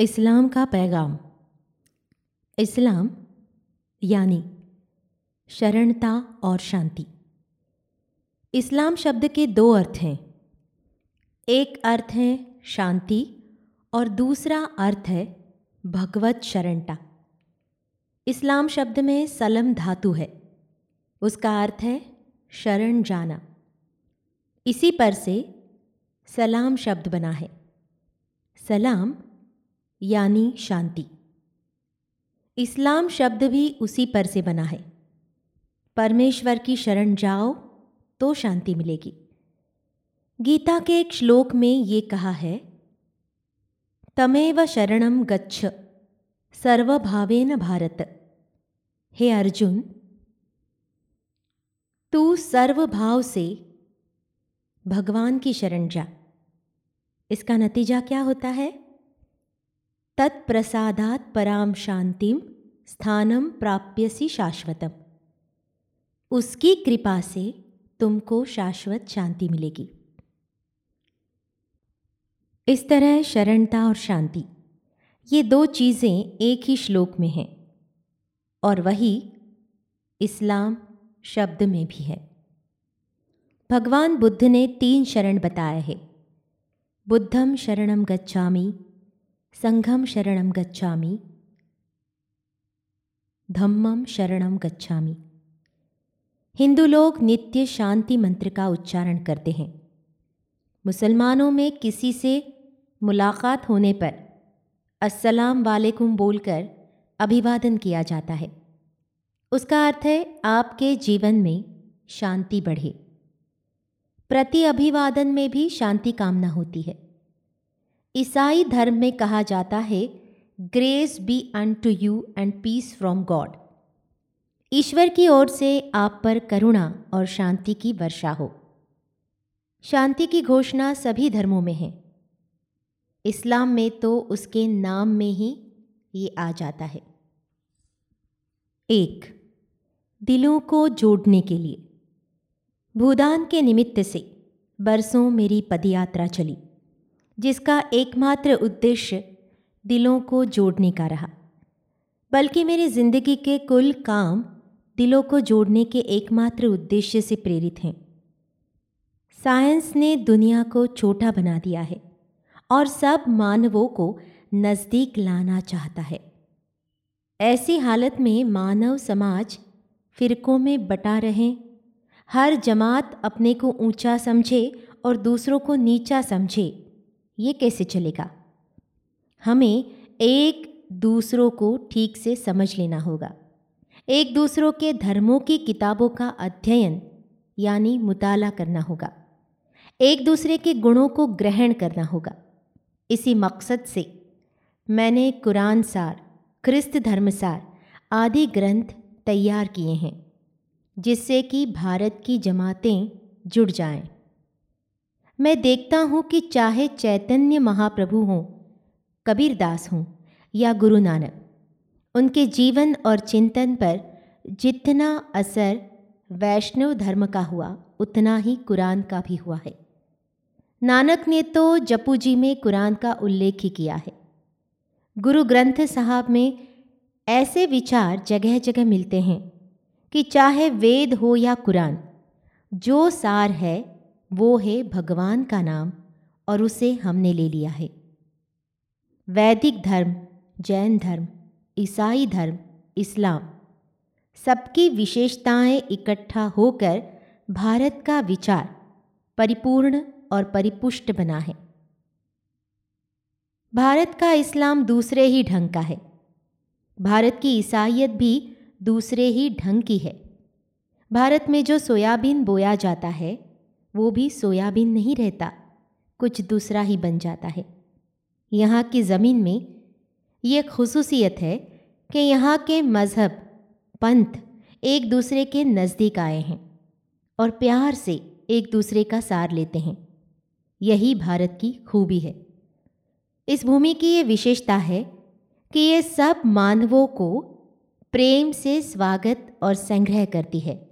इस्लाम का पैगाम। इस्लाम यानी शरणता और शांति। इस्लाम शब्द के दो अर्थ हैं। एक अर्थ है शांति और दूसरा अर्थ है भगवत शरणता। इस्लाम शब्द में सलम धातु है। उसका अर्थ है शरण जाना। इसी पर से सलाम शब्द बना है। सलाम यानी शांति। इस्लाम शब्द भी उसी पर से बना है। परमेश्वर की शरण जाओ तो शांति मिलेगी। गीता के एक श्लोक में ये कहा है, तमेव शरणम गच्छ, सर्वभावेन भारत। हे अर्जुन, तू सर्वभाव से भगवान की शरण जा। इसका नतीजा क्या होता है? तत्प्रसादात पराम शांतिम स्थानम प्राप्यसी शाश्वतम। उसकी कृपा से तुमको शाश्वत शांति मिलेगी। इस तरह शरणता और शांति, ये दो चीज़ें एक ही श्लोक में हैं और वही इस्लाम शब्द में भी है। भगवान बुद्ध ने तीन शरण बताए हैं। बुद्धम शरणम गच्छामि संघम शरणम गच्छामि। धम्मम शरणम गच्छामि। हिंदू लोग नित्य शांति मंत्र का उच्चारण करते हैं। मुसलमानों में किसी से मुलाकात होने पर अस्सलाम वालेकुम बोलकर अभिवादन किया जाता है। उसका अर्थ है, आपके जीवन में शांति बढ़े। प्रति अभिवादन में भी शांति कामना होती है। ईसाई धर्म में कहा जाता है grace be unto you and peace from God ईश्वर की ओर से आप पर करुणा और शांति की वर्षा हो। शांति की घोषणा सभी धर्मों में है। इस्लाम में तो उसके नाम में ही ये आ जाता है। एक, दिलों को जोड़ने के लिए। भूदान के निमित्त से बरसों मेरी पदयात्रा चली। जिसका एकमात्र उद्देश्य दिलों को जोड़ने का रहा। बल्कि मेरी ज़िंदगी के कुल काम दिलों को जोड़ने के एकमात्र उद्देश्य से प्रेरित हैं। साइंस ने दुनिया को छोटा बना दिया है और सब मानवों को नज़दीक लाना चाहता है। ऐसी हालत में मानव समाज फिरकों में बटा रहें, हर जमात अपने को ऊँचा समझे और दूसरों को नीचा समझे। ये कैसे चलेगा? हमें एक दूसरों को ठीक से समझ लेना होगा। एक दूसरों के धर्मों की किताबों का अध्ययन, यानी मुताला करना होगा। एक दूसरे के गुणों को ग्रहण करना होगा। इसी मकसद से मैंने कुरान सार क्रिस्त धर्मसार आदि ग्रंथ तैयार किए हैं, जिससे कि भारत की जमातें जुड़ जाएँ। मैं देखता हूँ कि चाहे चैतन्य महाप्रभु हों, कबीरदास हों या गुरु नानक, उनके जीवन और चिंतन पर जितना असर वैष्णव धर्म का हुआ, उतना ही कुरान का भी हुआ है। नानक ने तो जपू जी में कुरान का उल्लेख ही किया है। गुरु ग्रंथ साहब में ऐसे विचार जगह जगह मिलते हैं कि चाहे वेद हो या कुरान, जो सार है वो है भगवान का नाम और उसे हमने ले लिया है। वैदिक धर्म, जैन धर्म, ईसाई धर्म, इस्लाम सबकी विशेषताएँ इकट्ठा होकर भारत का विचार परिपूर्ण और परिपुष्ट बना है। भारत का इस्लाम दूसरे ही ढंग का है। भारत की ईसाइयत भी दूसरे ही ढंग की है। भारत में जो सोयाबीन बोया जाता है वो भी सोयाबीन नहीं रहता। कुछ दूसरा ही बन जाता है। यहाँ की ज़मीन में ये खसूसियत है कि यहाँ के मज़हब, पंथ एक दूसरे के नज़दीक आए हैं और प्यार से एक दूसरे का सार लेते हैं। यही भारत की खूबी है। इस भूमि की ये विशेषता है कि ये सब मानवों को प्रेम से स्वागत और संग्रह करती है।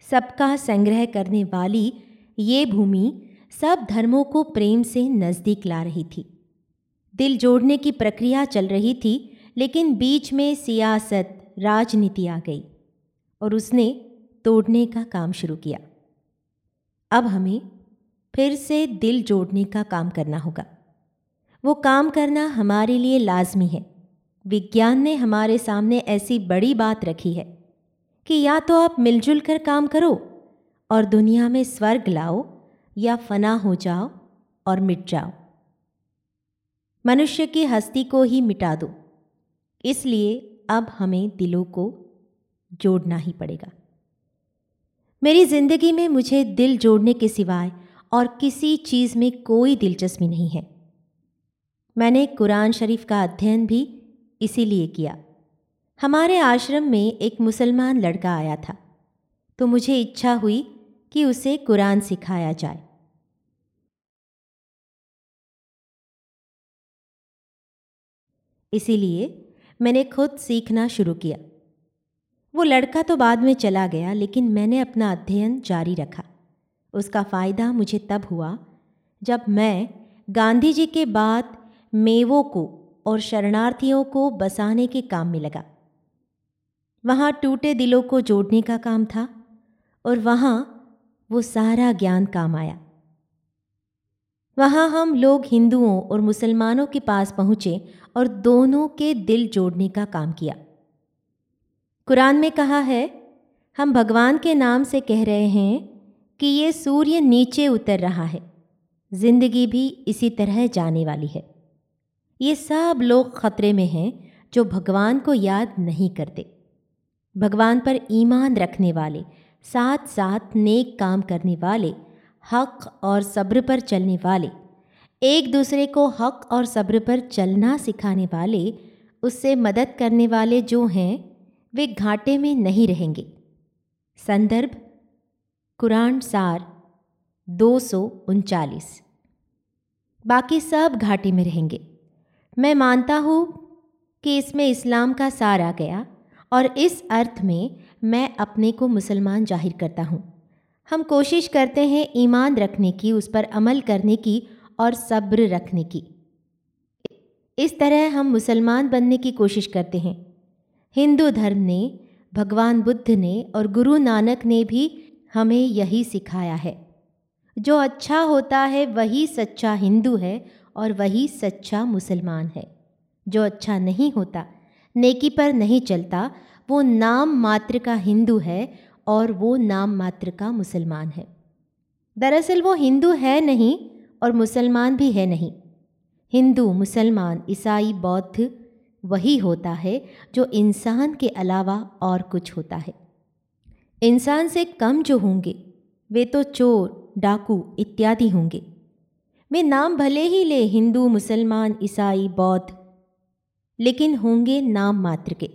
सबका संग्रह करने वाली ये भूमि सब धर्मों को प्रेम से नज़दीक ला रही थी। दिल जोड़ने की प्रक्रिया चल रही थी, लेकिन बीच में सियासत, राजनीति आ गई और उसने तोड़ने का काम शुरू किया। अब हमें फिर से दिल जोड़ने का काम करना होगा। वो काम करना हमारे लिए लाजमी है। विज्ञान ने हमारे सामने ऐसी बड़ी बात रखी है। कि या तो आप मिलजुल कर काम करो और दुनिया में स्वर्ग लाओ या फना हो जाओ और मिट जाओ। मनुष्य की हस्ती को ही मिटा दो। इसलिए अब हमें दिलों को जोड़ना ही पड़ेगा। मेरी ज़िंदगी में मुझे दिल जोड़ने के सिवाय और किसी चीज़ में कोई दिलचस्पी नहीं है। मैंने कुरान शरीफ का अध्ययन भी इसीलिए किया। हमारे आश्रम में एक मुसलमान लड़का आया था। तो मुझे इच्छा हुई कि उसे कुरान सिखाया जाए। इसीलिए मैंने खुद सीखना शुरू किया। वो लड़का तो बाद में चला गया, लेकिन मैंने अपना अध्ययन जारी रखा। उसका फ़ायदा मुझे तब हुआ जब मैं गांधी जी के बाद मेवों को और शरणार्थियों को बसाने के काम में लगा। वहाँ टूटे दिलों को जोड़ने का काम था और वहाँ वो सारा ज्ञान काम आया। वहाँ हम लोग हिंदुओं और मुसलमानों के पास पहुँचे और दोनों के दिल जोड़ने का काम किया। कुरान में कहा है, हम भगवान के नाम से कह रहे हैं कि ये सूर्य नीचे उतर रहा है, ज़िंदगी भी इसी तरह जाने वाली है। ये सब लोग ख़तरे में हैं जो भगवान को याद नहीं करते। भगवान पर ईमान रखने वाले साथ साथ नेक काम करने वाले, हक और सब्र पर चलने वाले, एक दूसरे को हक और सब्र पर चलना सिखाने वाले, उससे मदद करने वाले जो हैं, वे घाटे में नहीं रहेंगे। संदर्भ, कुरान सार, दो सौ उनचालीस। बाकी सब घाटे में रहेंगे। मैं मानता हूँ कि इसमें इस्लाम का सार आ गया। और इस अर्थ में मैं अपने को मुसलमान ज़ाहिर करता हूँ। हम कोशिश करते हैं ईमान रखने की, उस पर अमल करने की और सब्र रखने की। इस तरह हम मुसलमान बनने की कोशिश करते हैं। हिंदू धर्म ने, भगवान बुद्ध ने और गुरु नानक ने भी हमें यही सिखाया है। जो अच्छा होता है, वही सच्चा हिंदू है और वही सच्चा मुसलमान है। जो अच्छा नहीं होता नेकी पर नहीं चलता। वो नाम मात्र का हिंदू है और वो नाम मात्र का मुसलमान है। दरअसल वो हिंदू है नहीं और मुसलमान भी है नहीं। हिंदू, मुसलमान, ईसाई, बौद्ध वही होता है जो इंसान के अलावा और कुछ होता है। इंसान से कम जो होंगे, वे तो चोर, डाकू इत्यादि होंगे। वे नाम भले ही ले हिंदू, मुसलमान, ईसाई, बौद्ध लेकिन होंगे नाम मात्र के।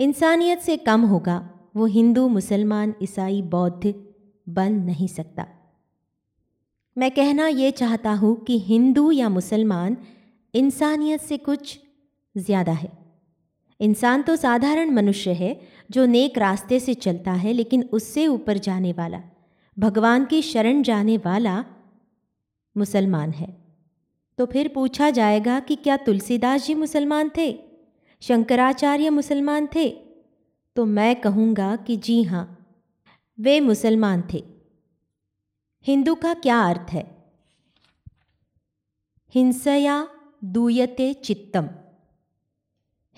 इंसानियत से कम होगा, वो हिंदू, मुसलमान, ईसाई, बौद्ध बन नहीं सकता। मैं कहना ये चाहता हूँ कि हिंदू या मुसलमान, इंसानियत से कुछ ज़्यादा है। इंसान तो साधारण मनुष्य है, जो नेक रास्ते से चलता है, लेकिन उससे ऊपर जाने वाला, भगवान की शरण जाने वाला मुसलमान है। तो फिर पूछा जाएगा कि क्या तुलसीदास जी मुसलमान थे? शंकराचार्य मुसलमान थे? तो मैं कहूँगा कि जी हाँ वे मुसलमान थे। हिंदू का क्या अर्थ है? हिंसया दूयते चित्तम।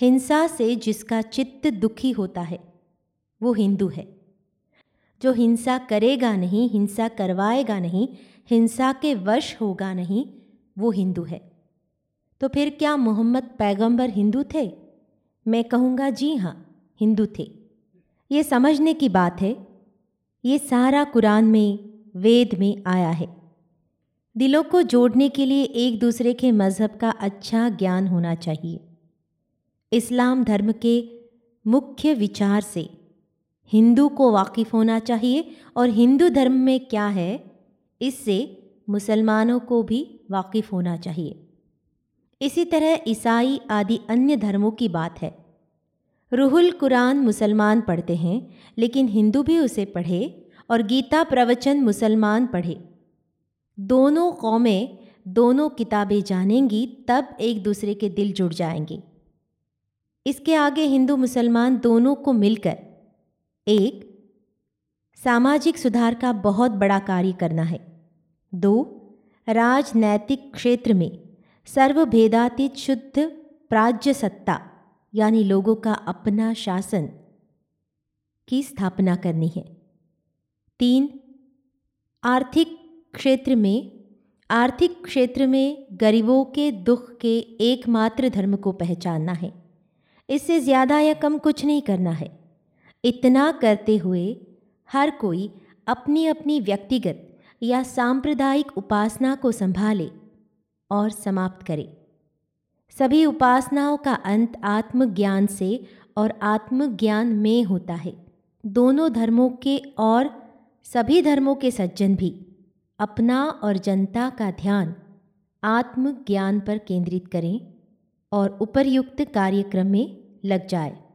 हिंसा से जिसका चित्त दुखी होता है, वो हिंदू है। जो हिंसा करेगा नहीं, हिंसा करवाएगा नहीं, हिंसा के वश होगा नहीं वो हिंदू है। तो फिर क्या मोहम्मद पैगंबर हिंदू थे? मैं कहूँगा, जी हाँ हिंदू थे। ये समझने की बात है, ये सारा कुरान में, वेद में आया है। दिलों को जोड़ने के लिए एक दूसरे के मज़हब का अच्छा ज्ञान होना चाहिए। इस्लाम धर्म के मुख्य विचार से हिंदू को वाकिफ़ होना चाहिए। और हिंदू धर्म में क्या है, इससे मुसलमानों को भी वाकिफ़ होना चाहिए। इसी तरह ईसाई आदि अन्य धर्मों की बात है। रूहुल कुरान मुसलमान पढ़ते हैं, लेकिन हिंदू भी उसे पढ़े और गीता प्रवचन मुसलमान पढ़े। दोनों कौमें दोनों किताबें जानेंगी, तब एक दूसरे के दिल जुड़ जाएँगे। इसके आगे हिंदू मुसलमान दोनों को मिलकर, एक, सामाजिक सुधार का बहुत बड़ा कार्य करना है। दो राजनैतिक क्षेत्र में सर्वभेदातीत शुद्ध प्राज्य सत्ता यानी लोगों का अपना शासन, की स्थापना करनी है। तीन, आर्थिक क्षेत्र में, आर्थिक क्षेत्र में गरीबों के दुख के एकमात्र धर्म को पहचानना है। इससे ज़्यादा या कम कुछ नहीं करना है। इतना करते हुए हर कोई अपनी अपनी व्यक्तिगत या सांप्रदायिक उपासना को संभाले और समाप्त करे। सभी उपासनाओं का अंत आत्मज्ञान से और आत्मज्ञान में होता है। दोनों धर्मों के और सभी धर्मों के सज्जन भी अपना और जनता का ध्यान आत्मज्ञान पर केंद्रित करें और उपर्युक्त कार्यक्रम में लग जाए।